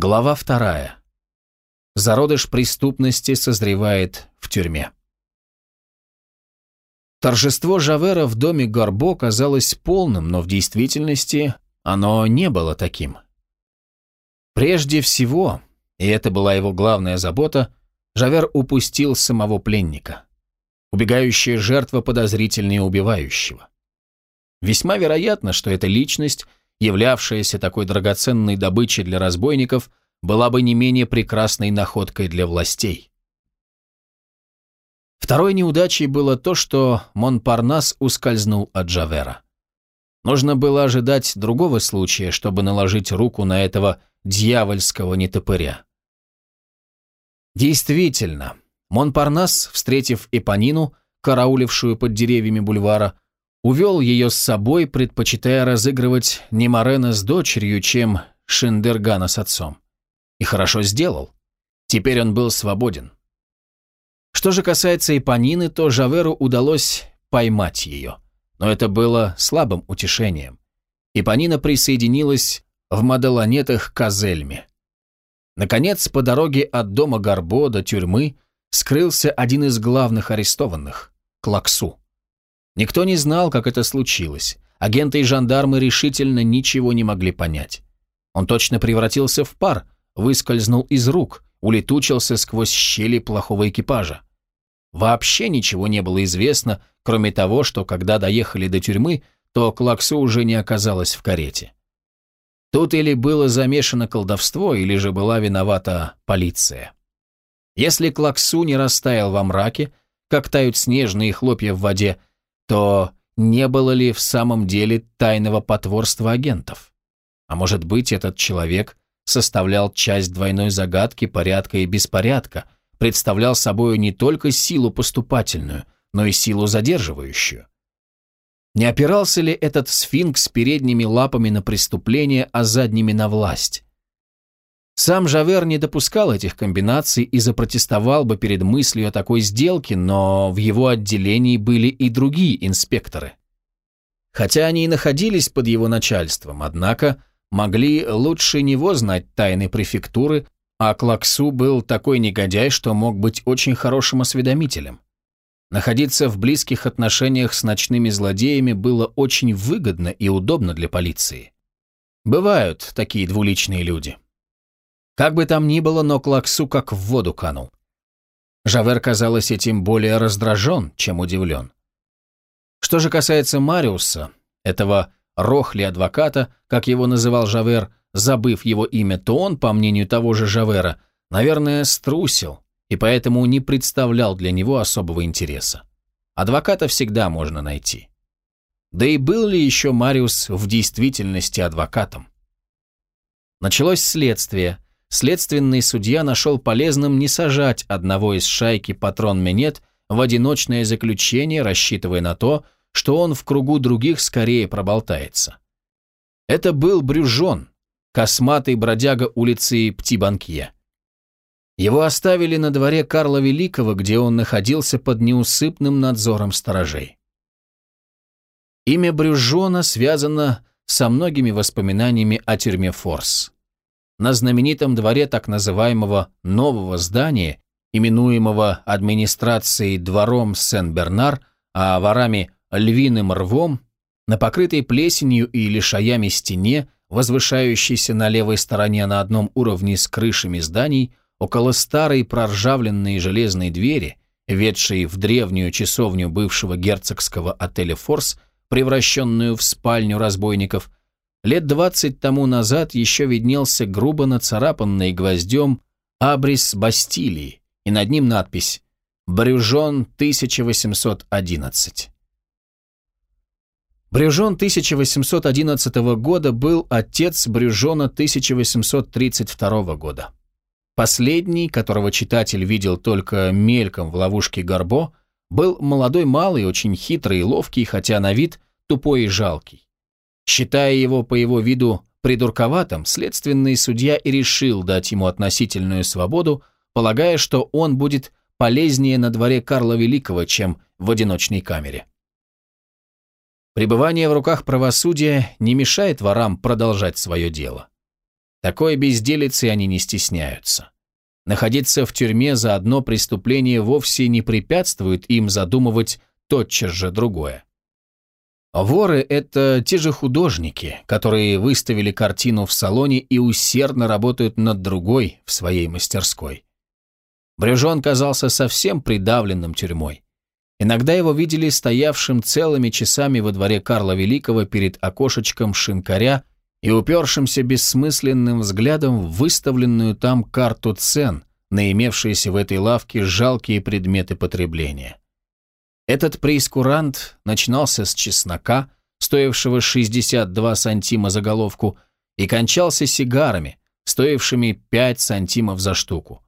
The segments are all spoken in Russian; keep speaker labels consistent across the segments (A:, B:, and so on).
A: Глава вторая. Зародыш преступности созревает в тюрьме. Торжество Жавера в доме Горбо казалось полным, но в действительности оно не было таким. Прежде всего, и это была его главная забота, Жавер упустил самого пленника. Убегающая жертва подозрительнее убивающего. Весьма вероятно, что эта личность, являвшаяся такой драгоценной добычей для разбойников, была бы не менее прекрасной находкой для властей. Второй неудачей было то, что Монпарнас ускользнул от Джавера. Нужно было ожидать другого случая, чтобы наложить руку на этого дьявольского нетопыря. Действительно, Монпарнас, встретив Эпонину, караулившую под деревьями бульвара, увел ее с собой, предпочитая разыгрывать не Морена с дочерью, чем Шиндергана с отцом. И хорошо сделал. Теперь он был свободен. Что же касается Эпонины, то Жаверу удалось поймать ее. Но это было слабым утешением. Эпонина присоединилась в Мадаланетах к Азельме. Наконец, по дороге от дома Горбо до тюрьмы скрылся один из главных арестованных – Клаксу. Никто не знал, как это случилось. Агенты и жандармы решительно ничего не могли понять. Он точно превратился в пар, выскользнул из рук, улетучился сквозь щели плохого экипажа. Вообще ничего не было известно, кроме того, что когда доехали до тюрьмы, то Клаксу уже не оказалось в карете. Тут или было замешано колдовство, или же была виновата полиция. Если Клаксу не растаял во мраке, как тают снежные хлопья в воде, то не было ли в самом деле тайного потворства агентов? А может быть, этот человек составлял часть двойной загадки порядка и беспорядка, представлял собой не только силу поступательную, но и силу задерживающую. Не опирался ли этот сфинкс передними лапами на преступление, а задними на власть? Сам Жавер не допускал этих комбинаций и запротестовал бы перед мыслью о такой сделке, но в его отделении были и другие инспекторы. Хотя они и находились под его начальством, однако могли лучше него знать тайны префектуры, а Клаксу был такой негодяй, что мог быть очень хорошим осведомителем. Находиться в близких отношениях с ночными злодеями было очень выгодно и удобно для полиции. Бывают такие двуличные люди. Как бы там ни было, но Клаксу как в воду канул. Жавер, казалось, этим более раздражен, чем удивлен. Что же касается Мариуса, этого Рохли-адвоката, как его называл Жавер, забыв его имя, то он, по мнению того же Жавера, наверное, струсил и поэтому не представлял для него особого интереса. Адвоката всегда можно найти. Да и был ли еще Мариус в действительности адвокатом? Началось следствие. Следственный судья нашел полезным не сажать одного из шайки патрон Минет в одиночное заключение, рассчитывая на то, что он в кругу других скорее проболтается. Это был Брюжон, косматый бродяга улицы Птибанкье. Его оставили на дворе Карла Великого, где он находился под неусыпным надзором сторожей. Имя Брюжона связано со многими воспоминаниями о тюрьме Форс. На знаменитом дворе так называемого «нового здания», именуемого администрацией двором Сен-Бернар, а ворами львиным рвом, на покрытой плесенью и лишаями стене, возвышающейся на левой стороне на одном уровне с крышами зданий, около старой проржавленной железной двери, ведшей в древнюю часовню бывшего герцогского отеля «Форс», превращенную в спальню разбойников, лет двадцать тому назад еще виднелся грубо нацарапанный гвоздем абрис Бастилии, и над ним надпись «Брюжон 1811». Брюжон 1811 года был отец Брюжона 1832 года. Последний, которого читатель видел только мельком в ловушке Горбо, был молодой малый, очень хитрый и ловкий, хотя на вид тупой и жалкий. Считая его по его виду придурковатым, следственный судья и решил дать ему относительную свободу, полагая, что он будет полезнее на дворе Карла Великого, чем в одиночной камере. Пребывание в руках правосудия не мешает ворам продолжать свое дело. Такой безделицей они не стесняются. Находиться в тюрьме за одно преступление вовсе не препятствует им задумывать тотчас же другое. Воры – это те же художники, которые выставили картину в салоне и усердно работают над другой в своей мастерской. Брюжон казался совсем придавленным тюрьмой. Иногда его видели стоявшим целыми часами во дворе Карла Великого перед окошечком шинкаря и упершимся бессмысленным взглядом в выставленную там карту цен на имевшиеся в этой лавке жалкие предметы потребления. Этот прейскурант начинался с чеснока, стоившего 62 сантима за головку, и кончался сигарами, стоившими 5 сантимов за штуку.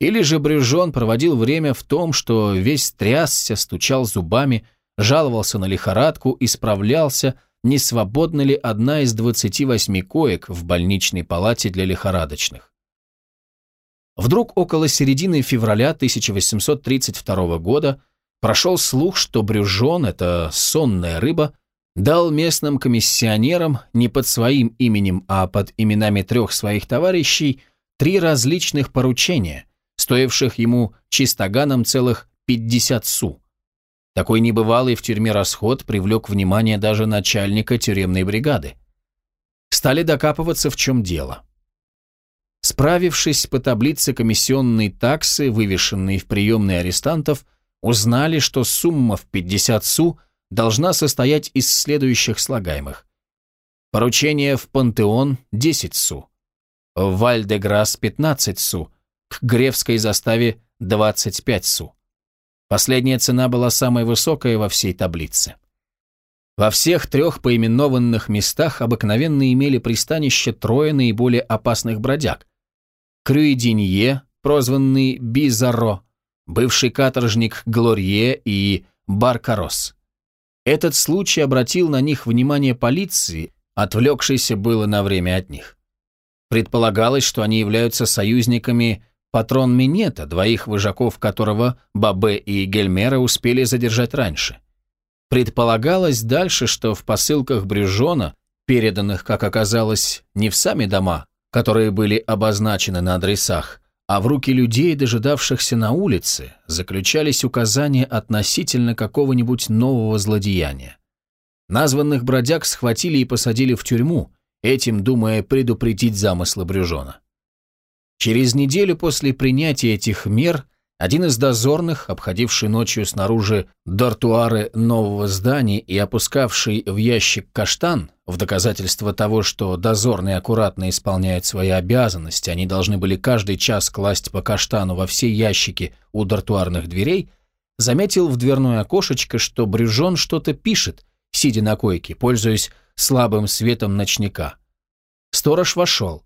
A: Или же Брюжон проводил время в том, что весь трясся, стучал зубами, жаловался на лихорадку и справлялся, не свободна ли одна из 28 коек в больничной палате для лихорадочных. Вдруг около середины февраля 1832 года прошел слух, что Брюжон, это сонная рыба, дал местным комиссионерам не под своим именем, а под именами трех своих товарищей три различных поручения, стоивших ему чистоганом целых 50 су. Такой небывалый в тюрьме расход привлек внимание даже начальника тюремной бригады. Стали докапываться, в чем дело. Справившись по таблице комиссионной таксы, вывешенной в приемной арестантов, узнали, что сумма в 50 су должна состоять из следующих слагаемых. Поручение в Пантеон – 10 су, в Вальдеграс – 15 су, к Гревской заставе – 25 су. Последняя цена была самой высокой во всей таблице. Во всех трех поименованных местах обыкновенно имели пристанище трое наиболее опасных бродяг. Крюидинье, прозванный Бизарро, бывший каторжник Глорье и Баркарос. Этот случай обратил на них внимание полиции, отвлекшейся было на время от них. Предполагалось, что они являются союзниками патрон Минета, двоих выжаков которого Бабе и Гельмера успели задержать раньше. Предполагалось дальше, что в посылках Брюжона, переданных, как оказалось, не в сами дома, которые были обозначены на адресах, а в руки людей, дожидавшихся на улице, заключались указания относительно какого-нибудь нового злодеяния. Названных бродяг схватили и посадили в тюрьму, этим думая предупредить замыслы Брюжона. Через неделю после принятия этих мер один из дозорных, обходивший ночью снаружи дартуары нового здания и опускавший в ящик каштан, в доказательство того, что дозорные аккуратно исполняют свои обязанности, они должны были каждый час класть по каштану во все ящики у дартуарных дверей, заметил в дверное окошечко, что Брюжон что-то пишет, сидя на койке, пользуясь слабым светом ночника. Сторож вошел.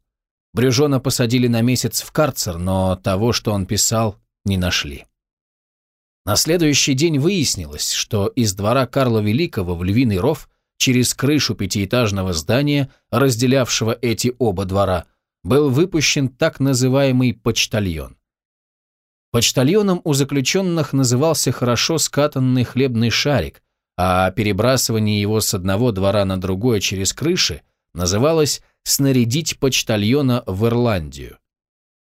A: Брюжона посадили на месяц в карцер, но того, что он писал, не нашли. На следующий день выяснилось, что из двора Карла Великого в Львиный ров через крышу пятиэтажного здания, разделявшего эти оба двора, был выпущен так называемый почтальон. Почтальоном у заключенных назывался хорошо скатанный хлебный шарик, а перебрасывание его с одного двора на другое через крыши называлось снарядить почтальона в Ирландию.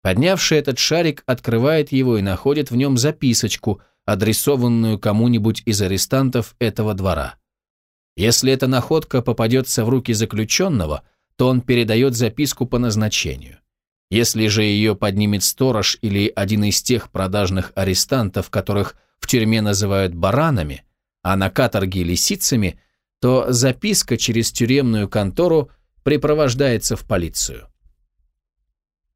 A: Поднявший этот шарик открывает его и находит в нем записочку, адресованную кому-нибудь из арестантов этого двора. Если эта находка попадется в руки заключенного, то он передает записку по назначению. Если же ее поднимет сторож или один из тех продажных арестантов, которых в тюрьме называют баранами, а на каторге лисицами, то записка через тюремную контору – припровождается в полицию.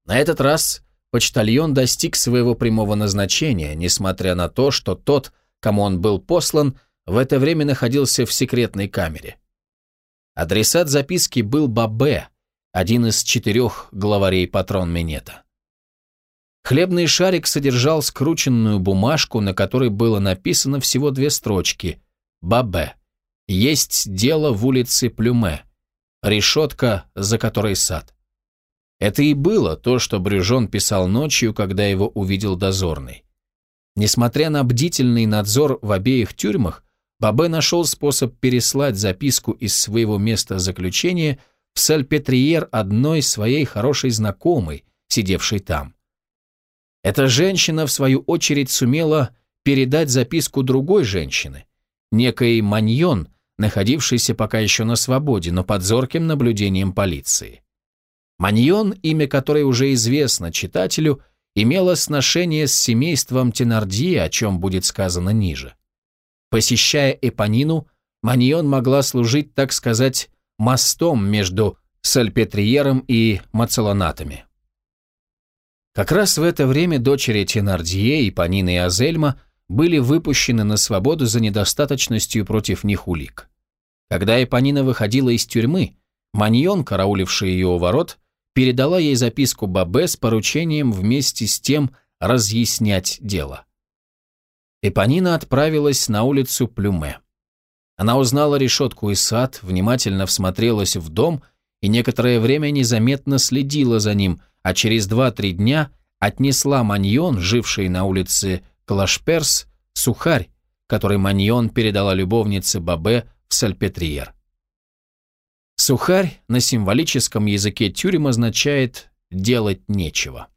A: На этот раз почтальон достиг своего прямого назначения, несмотря на то, что тот, кому он был послан, в это время находился в секретной камере. Адресат записки был Бабе, один из четырех главарей патрон Минета. Хлебный шарик содержал скрученную бумажку, на которой было написано всего две строчки «Бабе. Есть дело в улице Плюме решетка, за которой сад. Это и было то, что Брюжон писал ночью, когда его увидел дозорный. Несмотря на бдительный надзор в обеих тюрьмах, Бабе нашел способ переслать записку из своего места заключения в Сальпетриер одной своей хорошей знакомой, сидевшей там. Эта женщина, в свою очередь, сумела передать записку другой женщины, некой Маньон, находившейся пока еще на свободе, но под зорким наблюдением полиции. Маньон, имя которой уже известно читателю, имела сношение с семейством Тенардье, о чем будет сказано ниже. Посещая Эпонину, Маньон могла служить, так сказать, мостом между Сальпетриером и Мацелонатами. Как раз в это время дочери Тенардье, Эпонина и Азельма были выпущены на свободу за недостаточностью против них улик. Когда Эпонина выходила из тюрьмы, Маньон, карауливший ее у ворот, передала ей записку Бабе с поручением вместе с тем разъяснять дело. Эпонина отправилась на улицу Плюме. Она узнала решетку и сад, внимательно всмотрелась в дом и некоторое время незаметно следила за ним, а через два-три дня отнесла Маньон, живший на улице Клашперс, сухарь, который Маньон передала любовнице Бабе в Сальпетриер. Сухарь на символическом языке тюрем означает «делать нечего».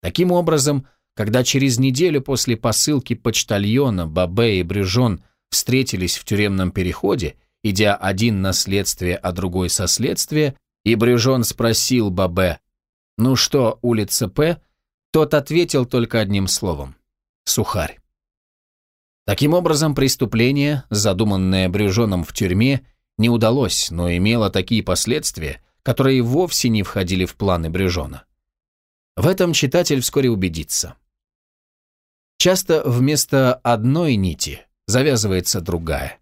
A: Таким образом, когда через неделю после посылки почтальона Бабе и Брюжон встретились в тюремном переходе, идя один на следствие, а другой со следствия, и Брюжон спросил Бабе «Ну что, улица П?», тот ответил только одним словом «Сухарь». Таким образом, преступление, задуманное Брюжоном в тюрьме, не удалось, но имело такие последствия, которые вовсе не входили в планы Брюжона. В этом читатель вскоре убедится. Часто вместо одной нити завязывается другая.